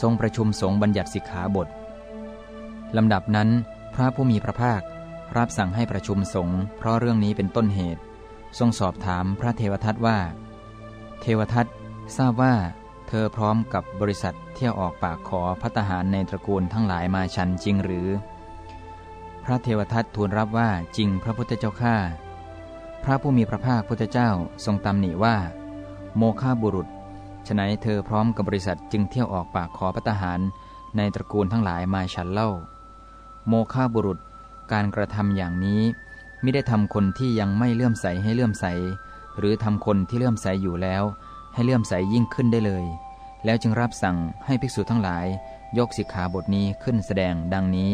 ทรงประชุมสงฆ์บัญญัติสิกขาบทลำดับนั้น พระผู้มีพระภาครับสั่งให้ประชุมสงฆ์เพราะเรื่องนี้เป็นต้นเหตุ ทรงสอบถามพระเทวทัตว่า เทวทัตทราบว่า เธอพร้อมกับบริษัทเที่ยวออกปากขอพัตหารในตระกูลทั้งหลายมาชันจริงหรือ พระเทวทัตทูลรับว่าจริงพระพุทธเจ้าข้าพระผู้มีพระภาคพุทธเจ้าทรงตำหนิว่า โมฆะบุรุษ ฉนัยเธอพร้อมกับบริษัทจึงเที่ยวออกปากขอพัตหาร ในตระกูลทั้งหลายมาฉันเล่า โมฆะบุรุษ การกระทำอย่างนี้ไม่ได้ทำคนที่ยังไม่เลื่อมใสให้เลื่อมใส หรือทำคนที่เลื่อมใสอยู่แล้ว ให้เลื่อมใสยิ่งขึ้นได้เลย แล้วจึงรับสั่งให้ภิกษุทั้งหลาย ยกสิกขาบทนี้ขึ้นแสดงดังนี้